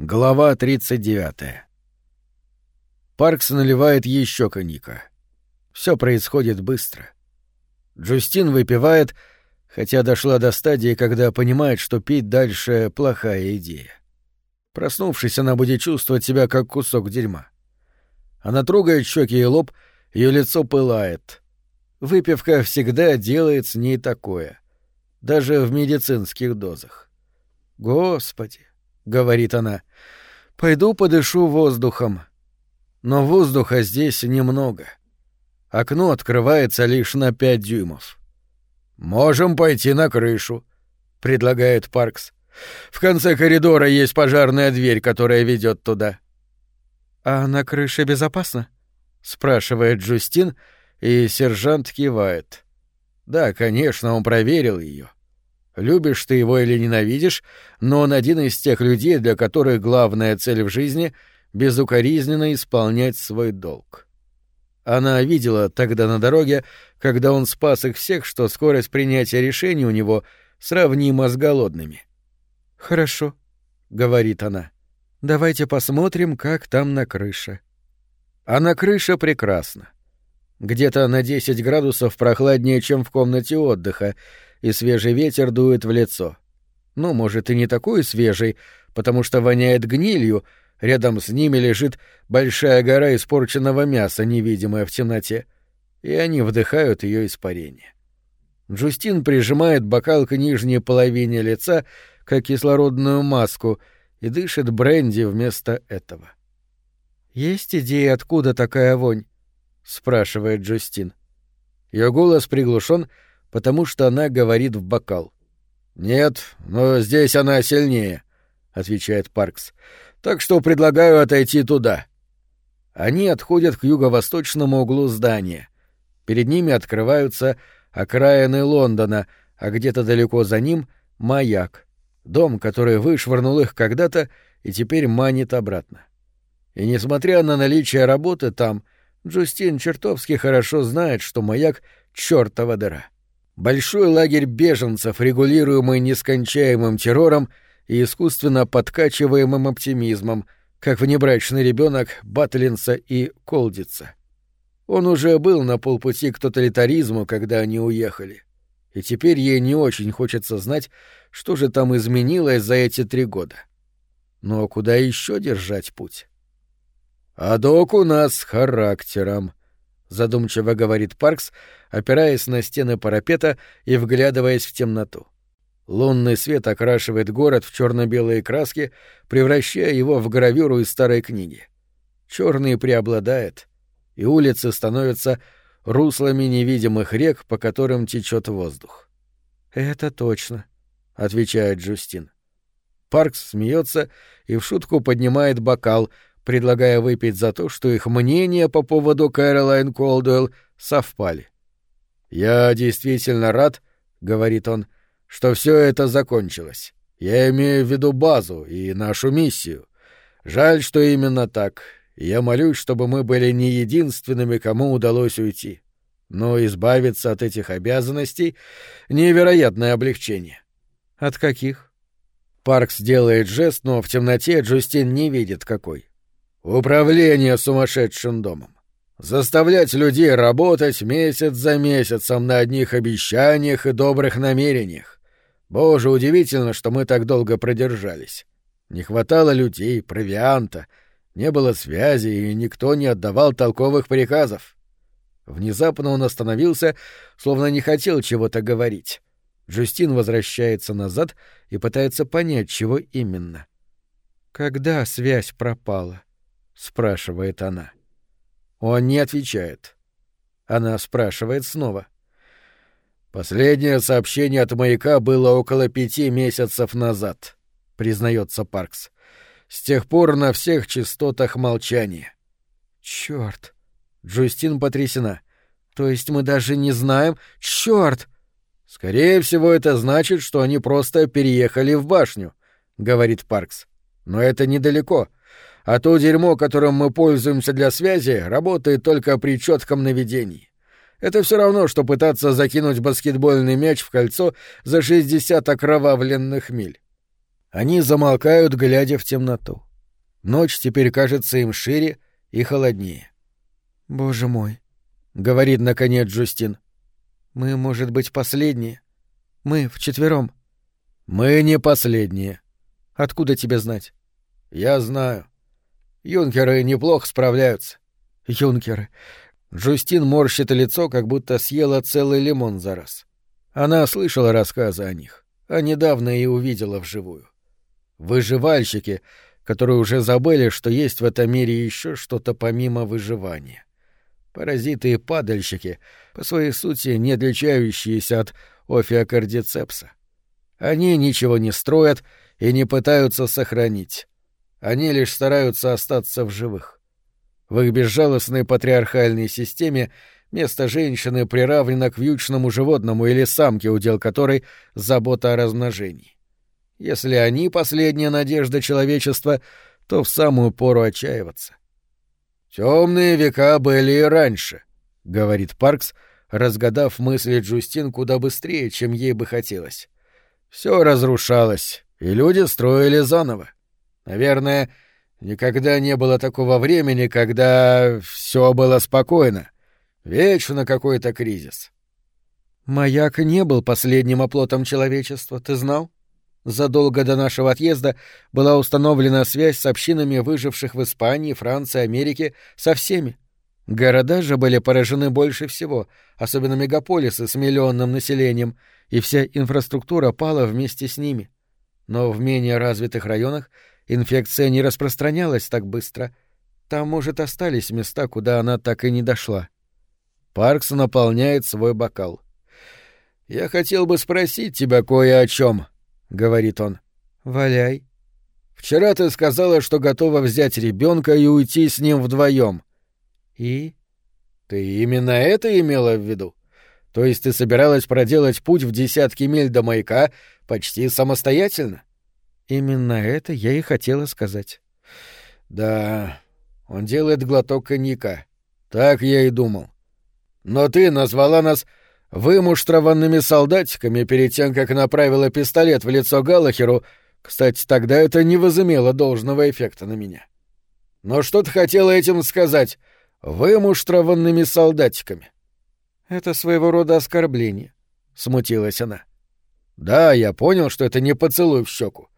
Глава 39. Паркс наливает еще коньяка. Все происходит быстро. Джустин выпивает, хотя дошла до стадии, когда понимает, что пить дальше — плохая идея. Проснувшись, она будет чувствовать себя как кусок дерьма. Она трогает щеки и лоб, ее лицо пылает. Выпивка всегда делает с ней такое, даже в медицинских дозах. Господи, говорит она. Пойду подышу воздухом. Но воздуха здесь немного. Окно открывается лишь на пять дюймов. Можем пойти на крышу, предлагает Паркс. В конце коридора есть пожарная дверь, которая ведет туда. А на крыше безопасно? спрашивает Джустин, и сержант кивает. Да, конечно, он проверил ее. Любишь ты его или ненавидишь, но он один из тех людей, для которых главная цель в жизни — безукоризненно исполнять свой долг. Она видела тогда на дороге, когда он спас их всех, что скорость принятия решений у него сравнима с голодными. «Хорошо», — говорит она. «Давайте посмотрим, как там на крыше». А на крыше прекрасно. Где-то на 10 градусов прохладнее, чем в комнате отдыха, и свежий ветер дует в лицо. Ну, может, и не такой свежий, потому что воняет гнилью, рядом с ними лежит большая гора испорченного мяса, невидимая в темноте, и они вдыхают ее испарение. Джустин прижимает бокал к нижней половине лица, как кислородную маску, и дышит бренди вместо этого. «Есть идеи, откуда такая вонь?» — спрашивает Джустин. Ее голос приглушен, потому что она говорит в бокал. «Нет, но здесь она сильнее», — отвечает Паркс. «Так что предлагаю отойти туда». Они отходят к юго-восточному углу здания. Перед ними открываются окраины Лондона, а где-то далеко за ним — маяк. Дом, который вышвырнул их когда-то и теперь манит обратно. И несмотря на наличие работы там, Джустин чертовски хорошо знает, что маяк — чертова дыра. Большой лагерь беженцев, регулируемый нескончаемым террором и искусственно подкачиваемым оптимизмом, как внебрачный ребенок Батлинса и Колдица. Он уже был на полпути к тоталитаризму, когда они уехали. И теперь ей не очень хочется знать, что же там изменилось за эти три года. Но куда еще держать путь? А док у нас с характером, — задумчиво говорит Паркс, опираясь на стены парапета и вглядываясь в темноту. Лунный свет окрашивает город в черно-белые краски, превращая его в гравюру из старой книги. Черный преобладает, и улицы становятся руслами невидимых рек, по которым течет воздух. «Это точно», — отвечает Джустин. Паркс смеется и в шутку поднимает бокал, предлагая выпить за то, что их мнения по поводу Кэролайн Колдуэлл совпали. «Я действительно рад», — говорит он, — «что все это закончилось. Я имею в виду базу и нашу миссию. Жаль, что именно так. Я молюсь, чтобы мы были не единственными, кому удалось уйти. Но избавиться от этих обязанностей — невероятное облегчение». «От каких?» Паркс делает жест, но в темноте Джустин не видит какой. Управление сумасшедшим домом. Заставлять людей работать месяц за месяцем на одних обещаниях и добрых намерениях. Боже, удивительно, что мы так долго продержались. Не хватало людей, провианта, не было связи, и никто не отдавал толковых приказов. Внезапно он остановился, словно не хотел чего-то говорить. Джустин возвращается назад и пытается понять, чего именно. Когда связь пропала? Спрашивает она. Он не отвечает. Она спрашивает снова. Последнее сообщение от маяка было около пяти месяцев назад, признается Паркс. С тех пор на всех частотах молчания. Черт! Джустин потрясена. То есть мы даже не знаем. Черт! Скорее всего, это значит, что они просто переехали в башню, говорит Паркс. Но это недалеко а то дерьмо, которым мы пользуемся для связи, работает только при четком наведении. Это все равно, что пытаться закинуть баскетбольный мяч в кольцо за 60 окровавленных миль. Они замолкают, глядя в темноту. Ночь теперь кажется им шире и холоднее. «Боже мой», — говорит наконец Джустин. «Мы, может быть, последние. Мы вчетвером». «Мы не последние». «Откуда тебе знать?» «Я знаю. Юнкеры неплохо справляются». «Юнкеры». Джустин морщит лицо, как будто съела целый лимон за раз. Она слышала рассказы о них, а недавно и увидела вживую. Выживальщики, которые уже забыли, что есть в этом мире еще что-то помимо выживания. Паразиты и падальщики, по своей сути не отличающиеся от офиокардицепса. Они ничего не строят и не пытаются сохранить. Они лишь стараются остаться в живых. В их безжалостной патриархальной системе место женщины приравнено к вьючному животному или самке, удел которой — забота о размножении. Если они — последняя надежда человечества, то в самую пору отчаиваться. «Темные века были и раньше», — говорит Паркс, разгадав мысли Джустин куда быстрее, чем ей бы хотелось. «Все разрушалось, и люди строили заново. Наверное, никогда не было такого времени, когда все было спокойно. Вечно какой-то кризис». «Маяк не был последним оплотом человечества, ты знал?» Задолго до нашего отъезда была установлена связь с общинами выживших в Испании, Франции, Америке, со всеми. Города же были поражены больше всего, особенно мегаполисы с миллионным населением, и вся инфраструктура пала вместе с ними. Но в менее развитых районах инфекция не распространялась так быстро. Там, может, остались места, куда она так и не дошла. Паркс наполняет свой бокал. «Я хотел бы спросить тебя кое о чем, — говорит он. «Валяй». «Вчера ты сказала, что готова взять ребенка и уйти с ним вдвоем. «И?» «Ты именно это имела в виду? То есть ты собиралась проделать путь в десятки миль до маяка почти самостоятельно?» «Именно это я и хотела сказать». «Да...» Он делает глоток коньяка. «Так я и думал. Но ты назвала нас вымуштрованными солдатиками перед тем, как направила пистолет в лицо Галахеру, кстати, тогда это не возымело должного эффекта на меня. Но что ты хотела этим сказать? Вымуштрованными солдатиками. Это своего рода оскорбление, смутилась она. Да, я понял, что это не поцелуй в щеку.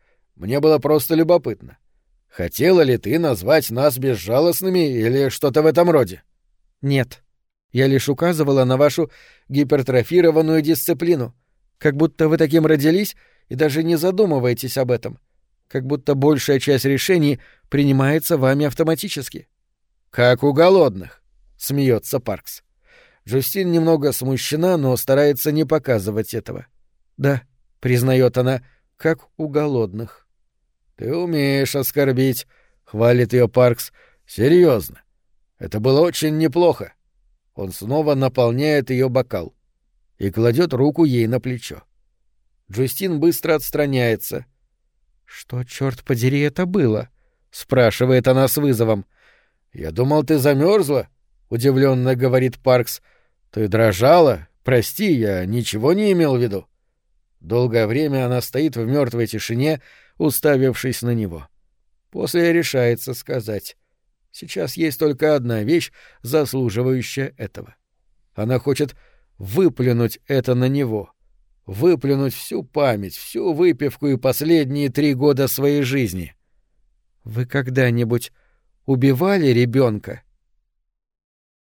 Мне было просто любопытно. Хотела ли ты назвать нас безжалостными или что-то в этом роде? Нет. Я лишь указывала на вашу гипертрофированную дисциплину. Как будто вы таким родились и даже не задумываетесь об этом. Как будто большая часть решений принимается вами автоматически. Как у голодных, смеется Паркс. Джустин немного смущена, но старается не показывать этого. Да, признает она, как у голодных. Ты умеешь оскорбить, хвалит ее Паркс. Серьезно. Это было очень неплохо. Он снова наполняет ее бокал и кладет руку ей на плечо. Джустин быстро отстраняется. Что, черт подери, это было? спрашивает она с вызовом. Я думал, ты замерзла, удивленно говорит Паркс. Ты дрожала? Прости, я ничего не имел в виду. Долгое время она стоит в мертвой тишине, уставившись на него. После решается сказать. Сейчас есть только одна вещь, заслуживающая этого. Она хочет выплюнуть это на него. Выплюнуть всю память, всю выпивку и последние три года своей жизни. «Вы когда-нибудь убивали ребенка?